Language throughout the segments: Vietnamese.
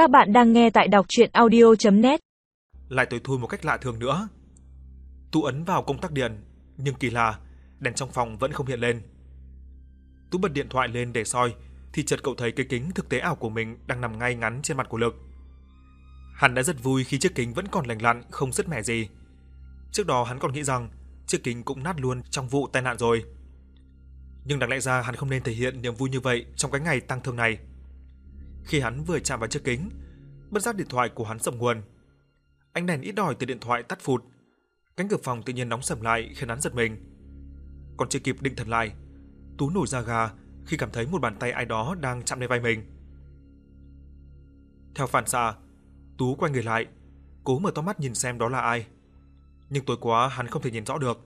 Các bạn đang nghe tại đọc audio net Lại tối thui một cách lạ thường nữa. Tú ấn vào công tắc điện, nhưng kỳ lạ, đèn trong phòng vẫn không hiện lên. Tú bật điện thoại lên để soi, thì chợt cậu thấy cái kính thực tế ảo của mình đang nằm ngay ngắn trên mặt của Lực. Hắn đã rất vui khi chiếc kính vẫn còn lành lặn, không rứt mẻ gì. Trước đó hắn còn nghĩ rằng chiếc kính cũng nát luôn trong vụ tai nạn rồi. Nhưng đáng lẽ ra hắn không nên thể hiện niềm vui như vậy trong cái ngày tăng thương này. Khi hắn vừa chạm vào chiếc kính, bất giác điện thoại của hắn sầm nguồn. Ánh đèn ít đòi từ điện thoại tắt phụt. Cánh cửa phòng tự nhiên nóng sầm lại khiến hắn giật mình. Còn chưa kịp định thần lại, Tú nổi da gà khi cảm thấy một bàn tay ai đó đang chạm lên vai mình. Theo phản xạ, Tú quay người lại, cố mở to mắt nhìn xem đó là ai. Nhưng tối quá hắn không thể nhìn rõ được.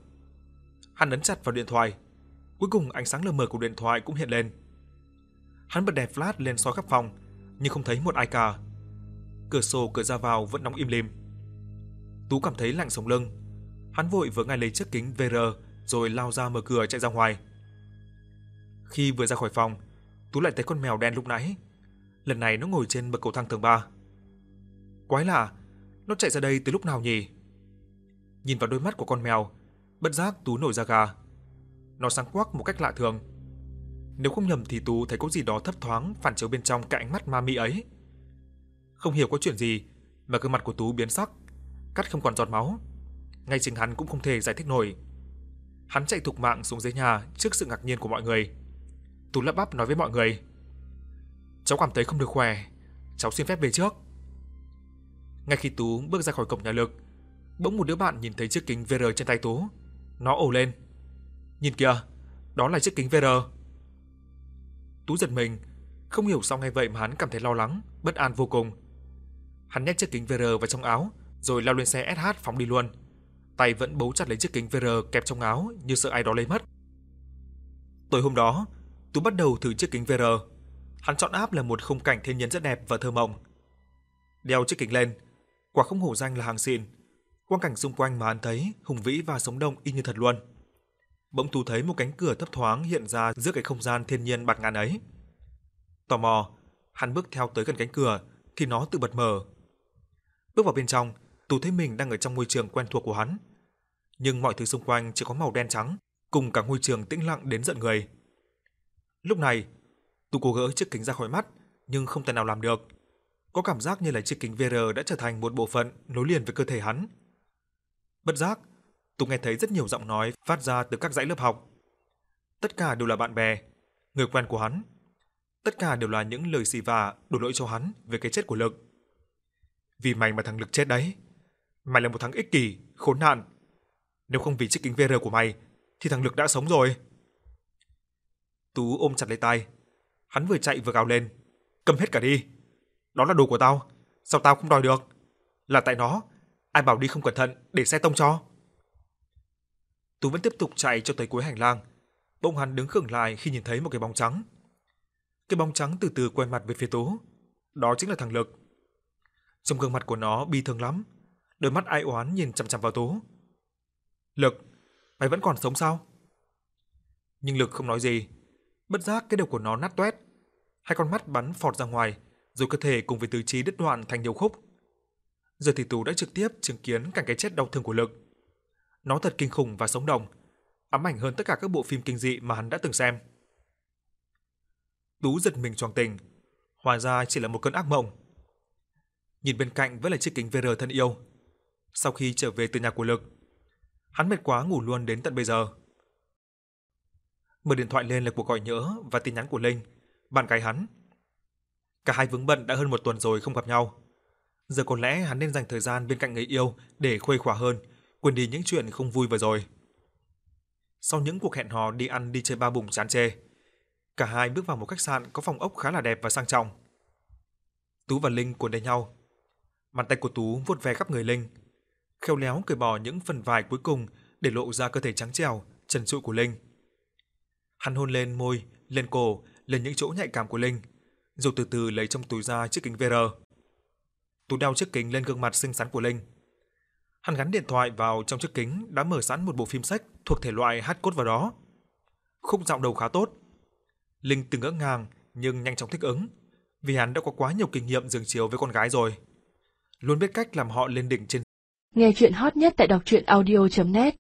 Hắn ấn chặt vào điện thoại. Cuối cùng ánh sáng lờ mờ của điện thoại cũng hiện lên. Hắn bật đèn flash lên soi khắp phòng, nhưng không thấy một ai cả. Cửa sổ cửa ra vào vẫn đóng im lìm. Tú cảm thấy lạnh sống lưng. Hắn vội vớ ngay lấy chiếc kính VR rồi lao ra mở cửa chạy ra ngoài. Khi vừa ra khỏi phòng, Tú lại thấy con mèo đen lúc nãy. Lần này nó ngồi trên bậc cầu thang tầng 3. Quái lạ, nó chạy ra đây từ lúc nào nhỉ? Nhìn vào đôi mắt của con mèo, bất giác Tú nổi da gà. Nó sáng quắc một cách lạ thường. Nếu không nhầm thì Tú thấy có gì đó thấp thoáng phản chiếu bên trong cái ánh mắt ma mị ấy. Không hiểu có chuyện gì mà gương mặt của Tú biến sắc, cắt không còn giọt máu. Ngay chính hắn cũng không thể giải thích nổi. Hắn chạy thục mạng xuống dưới nhà trước sự ngạc nhiên của mọi người. Tú lắp bắp nói với mọi người: "Cháu cảm thấy không được khỏe, cháu xin phép về trước." Ngay khi Tú bước ra khỏi cổng nhà Lực, bỗng một đứa bạn nhìn thấy chiếc kính VR trên tay Tú. Nó ồ lên. "Nhìn kìa, đó là chiếc kính VR." Tú giật mình, không hiểu sao ngay vậy mà hắn cảm thấy lo lắng, bất an vô cùng. Hắn nhét chiếc kính VR vào trong áo, rồi lao lên xe SH phóng đi luôn. Tay vẫn bấu chặt lấy chiếc kính VR kẹp trong áo như sợ ai đó lấy mất. Tối hôm đó, Tú bắt đầu thử chiếc kính VR. Hắn chọn áp là một khung cảnh thiên nhiên rất đẹp và thơ mộng. Đeo chiếc kính lên, quả không hổ danh là hàng xịn. Quang cảnh xung quanh mà hắn thấy hùng vĩ và sống động y như thật luôn. Bỗng Tú thấy một cánh cửa thấp thoáng hiện ra giữa cái không gian thiên nhiên bạt ngàn ấy. Tò mò, hắn bước theo tới gần cánh cửa thì nó tự bật mở. Bước vào bên trong, Tú thấy mình đang ở trong môi trường quen thuộc của hắn. Nhưng mọi thứ xung quanh chỉ có màu đen trắng, cùng cả ngôi trường tĩnh lặng đến giận người. Lúc này, Tú cố gỡ chiếc kính ra khỏi mắt, nhưng không thể nào làm được. Có cảm giác như là chiếc kính VR đã trở thành một bộ phận nối liền với cơ thể hắn. Bất giác, Tú nghe thấy rất nhiều giọng nói phát ra từ các dãy lớp học. Tất cả đều là bạn bè, người quen của hắn. Tất cả đều là những lời xì vả đổ lỗi cho hắn về cái chết của Lực. Vì mày mà thằng Lực chết đấy. Mày là một thằng ích kỷ, khốn nạn. Nếu không vì chiếc kính VR của mày thì thằng Lực đã sống rồi. Tú ôm chặt lấy tay. Hắn vừa chạy vừa gào lên. Cầm hết cả đi. Đó là đồ của tao. Sao tao không đòi được? Là tại nó. Ai bảo đi không cẩn thận để xe tông cho. Tú vẫn tiếp tục chạy cho tới cuối hành lang. Bỗng hắn đứng khựng lại khi nhìn thấy một cái bóng trắng. Cái bóng trắng từ từ quay mặt về phía Tú. Đó chính là thằng Lực. Trong gương mặt của nó bi thương lắm, đôi mắt ai oán nhìn chằm chằm vào Tú. "Lực, mày vẫn còn sống sao?" Nhưng Lực không nói gì, bất giác cái đầu của nó nát toét, hai con mắt bắn phọt ra ngoài, rồi cơ thể cùng với tứ chi đứt đoạn thành nhiều khúc. Giờ thì Tú đã trực tiếp chứng kiến cảnh cái chết đau thương của Lực. Nó thật kinh khủng và sống động, ám ảnh hơn tất cả các bộ phim kinh dị mà hắn đã từng xem. Tú giật mình choàng tỉnh, hóa ra chỉ là một cơn ác mộng. Nhìn bên cạnh vẫn là chiếc kính VR thân yêu. Sau khi trở về từ nhà của Lực, hắn mệt quá ngủ luôn đến tận bây giờ. Mở điện thoại lên là cuộc gọi nhớ và tin nhắn của Linh, bạn gái hắn. Cả hai vướng bận đã hơn một tuần rồi không gặp nhau. Giờ có lẽ hắn nên dành thời gian bên cạnh người yêu để khuây khỏa hơn, quên đi những chuyện không vui vừa rồi. Sau những cuộc hẹn hò đi ăn đi chơi ba bùng chán chê, cả hai bước vào một khách sạn có phòng ốc khá là đẹp và sang trọng. Tú và Linh cuốn lấy nhau. Bàn tay của Tú vuốt ve khắp người Linh, khéo léo cởi bỏ những phần vải cuối cùng để lộ ra cơ thể trắng trẻo, trần trụi của Linh. Hắn hôn lên môi, lên cổ, lên những chỗ nhạy cảm của Linh, rồi từ từ lấy trong túi ra chiếc kính VR. Tú đeo chiếc kính lên gương mặt xinh xắn của Linh. Hắn gắn điện thoại vào trong chiếc kính đã mở sẵn một bộ phim sách thuộc thể loại hát cốt vào đó. Khúc giọng đầu khá tốt. Linh từng ngỡ ngàng nhưng nhanh chóng thích ứng, vì hắn đã có quá nhiều kinh nghiệm giường chiếu với con gái rồi. Luôn biết cách làm họ lên đỉnh trên Nghe chuyện hot nhất tại đọc truyện audio.net